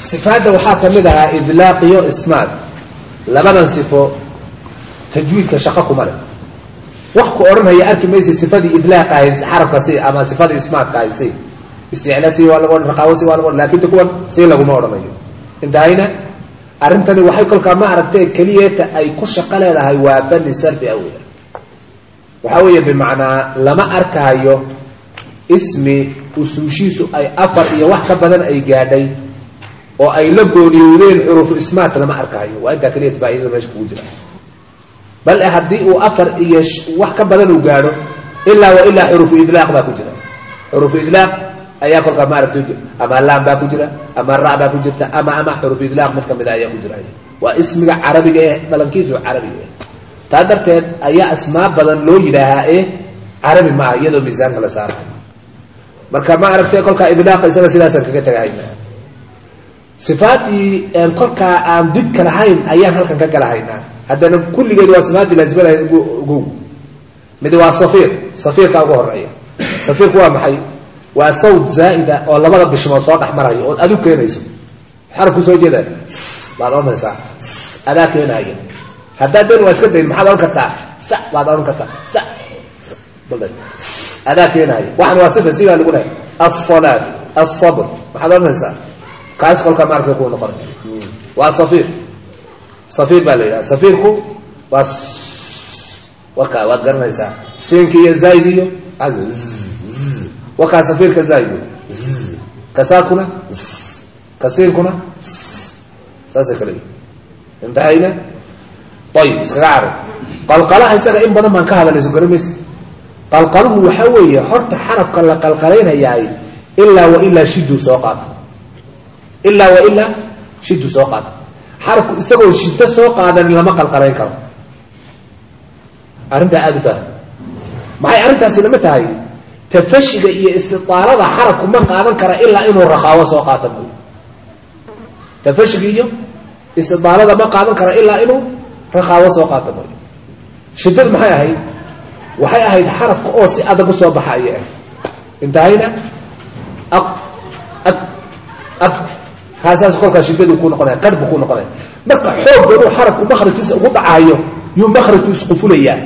sifaadda waxaa ka mid ahaa idlaaqiyo ismaad labadan sifo tajwiidka shaqo kuma leh. Wax ku odhanaya arki maysa sifadii idlaaq ahayd xarafka si ama sifadii ismaadka ahayd si isticla si waa lagu odhan raqaawo si waa lagu odhan laakiin kuwan si laguma odhanayo intahayna arrintani waxay kolkaa ma aragtee keliyeeta ay ku shaqo leedahay waa bani sarfi awya waxaa weeye bimacnaa lama arkahayo ismi usuushiisu ay afar iyo wax ka badan ay gaadhay oo ay la gooniyowdeen xuruufu ismaat lama arkahayo waa intaa keliyata faaidada meesha kugu jira. Bal haddii uu afar iyo wax ka badan uu gaadho ilaa wa ilaa xuruufu idlaaq baa ku jira. Xuruufu idlaaq ayaa kolkaa ma aragta ama laam baa ku jira ama ra baa ku jirta ama ama xuruufu idlaaq mid ka mid a ayaa ku jira. Waa ismiga carabiga eh dhalankiisu carabiga eh. Taa darteed ayaa asmaa badan loo yidhaahaa ee carabi ma ah iyadoo miisaanka la saarayo. Marka ma aragtay kolkaa idlaaqa isaga sidaasaan kaga tagahayna sifaadii kolkaa aan didka lahayn ayaan halkan ka galahaynaa haddana kulligeed waa sifaadii laazimadahay ugow mid waa safiir. Safiirka ugu horreeya safiirku waa maxay? Waa sawd zaa'ida oo labada bishmood soo dhex marayo ood adu keenayso. Xaraf ku soo jeeda. Baad odhanaysaa. Adaa keenaaya. Haddaa den waa iska dayn maxaad odhan kartaa? Sa baad odhan kartaa. Sa adaa keenaaya. Waxan waa sifa sigaa lagu lehay alsalaat alsabr maxaad odhanaysaa kaas kolkaa maaragta ku noqon. Waa safiir. Safiir baa la yidhaha. Safiirku waa waka waad garanaysaa. Siinka iyo zaid iyo wakaa safiirka zaid kasaadkuna kasiinkuna saasay kale intahayna ayib iskaga caro qalqalaha isaga in badan baan ka hadalay sogaramaysa qalqaluhu waxa weeye horta xarafka la qalqalaynayaay ilaa wa ilaa shiduu soo qaata ilaa wa ilaa shidu soo qaada xarafku isagoo shiddo soo qaadanin lama qalqalayn karo. Arrintaa aada u faham maxay arrintaasi lama tahay? Tafashiga iyo istitaalada xarafku ma qaadan kara ilaa inuu rakaawo soo qaata mooy tafashiga iyo istitaalada ma qaadan kara ilaa inuu rakaawo soo qaata mooy shiddadu maxay ahayd? Waxay ahayd xarafka oo si adag u soo baxa ayay ahayd intahayna kaasaas kolkaa shidaduu ku noqonaya qarh buu ku noqonaya marka xoogganuu xarafku makrajkiisa ugu dhacayo yuu makrajku isqufulayaa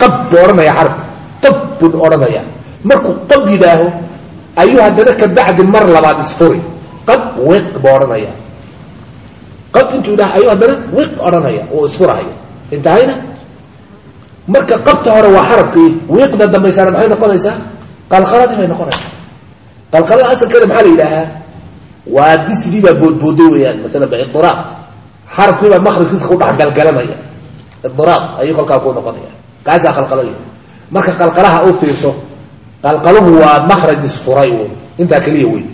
qab buu odhanaya xarafku qab buu odhanaya markuu qab yidhaaho ayuu haddana ka bacdi mar labaad isfuri. Qab wiq buu odhanaya qab intuu yidhaha ayuu haddana wiq odhanaya oo isfurahayo intahayna marka qabta hore waa xarafkii wiiqda dambaysana maxay noqonaysaa? Qalqaladii bay noqonaysaa. Qalqalada asalkeeda maxaa la yidhaahaa waa disdii baa boodbooday weyaan maala biiraab xarafkii baa makrajkiisa ku dhex galgalanaya. Idiraab ayuu kolkaa ku noqonaya kaasaa qalqalaya marka qalqalaha u fiirso qalqaluhu waa makraj isfuray wy intaa keliya wey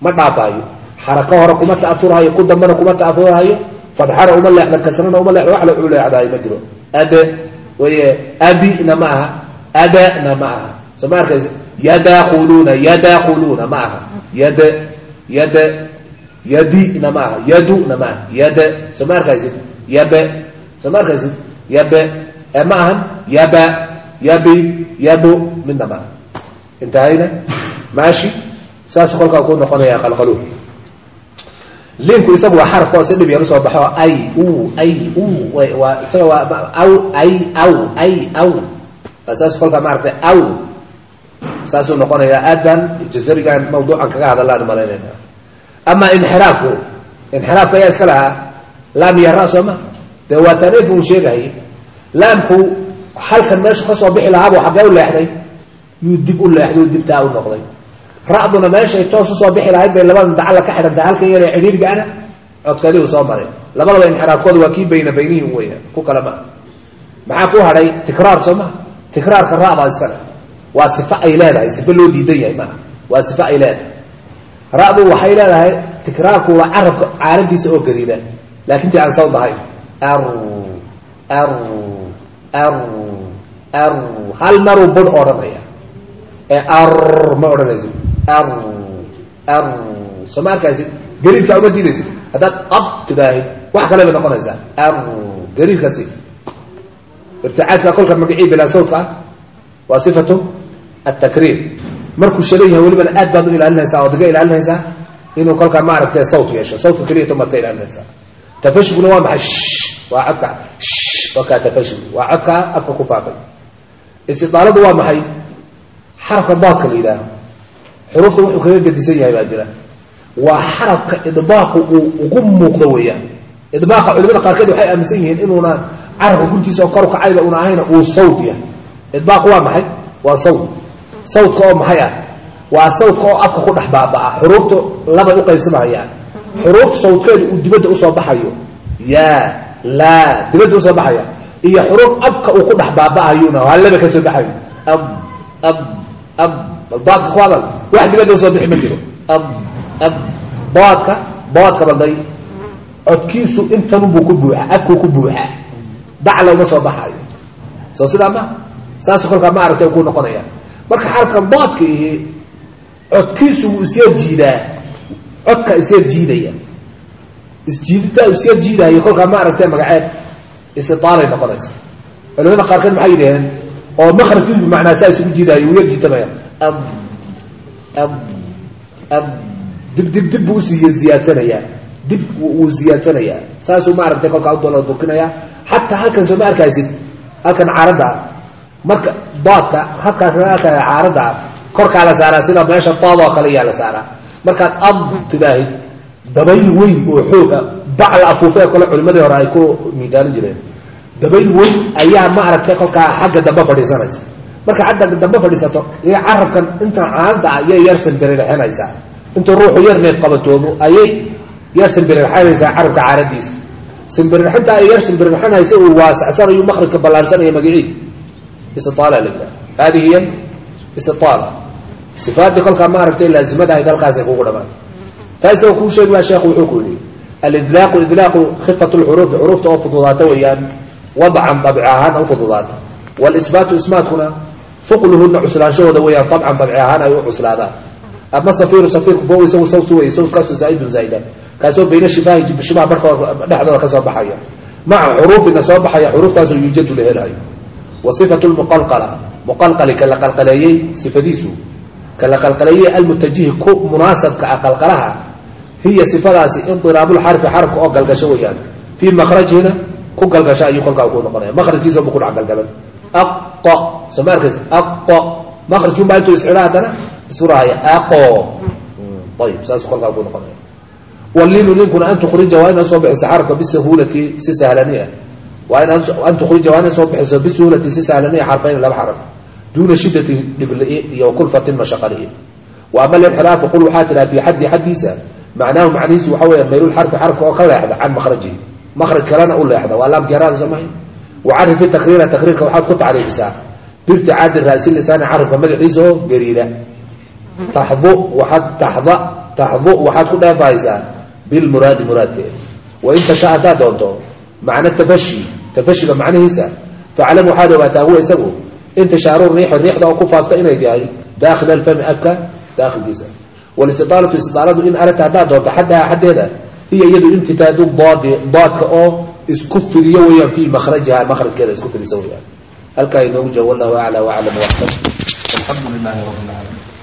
ma dhaafaayo xarako hore kuma ta'afurhayo ku dambana kuma ta'afurhayo fadxana uma leexda kasrana uma leexda wax la u leexdahay ma jiro. Ade waye abina ma aha. Adana ma aha. Soo ma arkaysa yadakhuluuna yadakhuluuna ma aha. Yad yad yadina ma aha. Yaduna ma aha. Yad soo ma arkaysid? Yabe soo ma arkaysid? Yabe ma ahan? Yaba yabi yabu midna ma aha. Intahayna? Maashi? Saasuu kolkaa ku noqonaya qalqaluhu. Linku isagu waa xarafka oo si dhib yar u soo baxo. Ay u ay u isaga waa aw ay aw ay aw. Saasuu kolkaa maaragtay aw saasuu noqonayaa aad baan jazarigan mawduucan kaga hadallaan malaynayna ama inxiraafku inxiraafka ayaa iska lahaa laam iyo ra soo ma. Dee waa taaniidka un sheegahayay laamku halkan meeshu ka soo bixi lahaabuu xaggee u leexday. Yuu dib u leexday dibtaa u noqday. Ra'duna meeshay toos u soo bixi lahayd bay labada dacalla ka xidhantahay halkan yare cidhiirgaana codkadiu soo maray. Labadaba inxiraafkooda waa kii bayna baynihim weya ku kale maa maxaa ku hadhay tikraar soo maha tikraarka ra'baa iska leh waa sifo ay leedahay sifo loo diidan yahay maaha waa sifo ay leedahay. Ra'du waxay leedahay tikraarku waa carabka caarantiisa oo gariida laakin ti aan sawd ahayn hal maruu bud odhanaya. Ee ar ma ar soo ma arkaysid gariirkaa uma diidaysid. Haddaad ab tidaahid wax kale bay noqonaysaa. Ar gariirkasi irticaadka kolka magacii bilaa sawdka ah waa sifatu atakriir markuu shalan yahay welibana aad baad u ilaalinaysaa ood iga ilaalinaysaa inuu kolkaa maaragtay sawt yeesho sawtka keliyata maad ka ilaalinaysaa tafashiguna waa maxay waa codka waa kaa tafashig waa codkaa afka ku faafay istidaaladu waa maxay xarafka daadka la yidhaaho xuruufta wuxuu kaga gedisan yahay baa jira waa xarafka idbaaqu uu ugu muuqdo weeyaan idbaaqa culimada qaarkeed waxay aaminsan yihiin inuuna carabka guntiisa oo kor kacayba una ahayna uu sawt yahay idbaaqu waa maxay waa sawt sawtka oo maxay ah? Waa sawtka oo afka ku dhex baabaa xuruufta labay uqaybsamahayaan xuruuf sawtkeedu uu dibadda u soo baxayo. Yaa laa dibadda u soo baxaya. Iyo xuruuf abka uu ku dhex baaba'ayuna waa laba ka soo baxayo. Ab ab ab bal daadka ku hadal wax dibadda u soo bixi ma jiro. Ab ab boodka boodka balday. Codkiisu intanubuu ku buuxa afkuu ku buuxa. Dacla uma soo baxayo. Soo sidaa ma saasu kolkaa ma aragtay ku noqonaya marka xarafkan daadka ihi codkiisu wuu isyar jiidaa. Codka isyar jiidaya. Isjiiditaa isyar jiidaayo kolkaa ma aragtee magaceed. Istitaalay noqonaysa. Culimada qaarkeed maxay yidhaheen oo makrajin bimacnaa saa isugu jiidaayo wuu yar jiitamaya. Ab dib buu u sii ziyaadsanayaa. Dib wuu ziyaadsanayaa. Saasuu ma aragtay kolkaa udoola durkinaya. Xataa halkan soo ma arkaysid halkan caaradda marka doodka arkaya caaradda korkaa la saaraa sida meesha dood oo kale yaa la saaraa. Markaad ad tidaahid dabayl weyn oo xooga bacla afuufee kole culimadii hore ay ku miidaalin jireen. Dabayl weyn ayaa ma aragtay kolkaa xagga dambe fadhiisanaysa. Marka xagga dambe fadhiisato iyo carabkan intan caaradda ayay yar sanbirirxinaysaa intuu ruuxu yar neef qabatoomo ayay yar sanbirirxinaysaa carabka caaradiisa. Sanbirirxinta ay yar sanbirirxinaysa uu waasacsanayo makrajka ballaarsanaya magiciid istiaala la yidhaha hadihi hiya istiaala sifaadii kolkaa ma aragtay laazimada ahayd halkaasay kugu dhamaatay taa isagoo kuu sheegi baa sheekhu wuxuu ku yihi alidlaaqu idlaaqu khifat lxuruufi xuruufta oo fududaata weeyaan wadcan dabci ahaan u fududaata walisbaatu ismaatkuna fuqluhuna cuslaanshahooda weeyaan dabcan dabci ahaan ay u cuslaadaan ama safiiru safiirku fo isagu sawt wey sawtkaasu zaaidun zaaida kaasoo bayna shibaahi shibaha barkooda dhexdooda ka soo baxaya maca xuruufina soo baxaya xuruuftaasoo yuujadu la helayo wa sifatu lmuqalqala muqalqali ka la qalqaleeyey sifadiisu. Ka la qalqaleeyey almutajihi ku munaasabka ah qalqalaha hiya sifadaasi iniraabulxarfi xarfka oo galgasho weeyaan. Fii makrajina ku galgasho ayuu kolkaa ku noqonaya. Makrajkiisa bu ku dhac galgalan. Aqo. Soo ma arkays aqo. Makrajkiin baa intuu iscila haddana? Isurahaya aqo. Ayib. Saasuu kolkaa ku noqonaya. Waliinu ninkuna an tukhrija waa inaad soo bixiso xarfka bisahulati si sahlaniya waa in an tukhrija waa inaad soo bixiso bisuhulati si sahlaniya xarfayn laba xarf duuna shidati dhibli iyo kulfatin mashaqali'i wa ama alinxiraafu qul waxaa tidhaha fii xaddi xaddiisa macnaahu macnihiisu waxa weya maylulxarfi xarfka oo ka leexda can makhrajihi makraj kalena u leexda waa laamkeeraada samahay wacarifi takriira takriirka waxaad ku tacriifisaa biirticaadi raasi lisaani carabka madaxiisa oo gariida taxdu waxaad taxda taxdu waxaad ku dheefahaysaa bilmuraadi muraadkeeda wain tasha haddaad doonto macna tafashi tafashiga macnihiisa. Faclam waxaad ogaataa huwa isagu. Intishaaru riixi riixda oo ku faafta inay tahay daakhila alfami afka daakhilkiisa. Walistiaalatu istidaaladu in aragta haddaad doonto xaddaha xaddeeda hiya iyadu imtitaadu doodi doodka oo isku fidiyo weeyaan fii makhrajiha makhrajkeeda isku fidisa weeyaan. Halkaa inoogu joogo wallahu acla waclam waxkam alxamdu lilahi rabbi alcaalamiin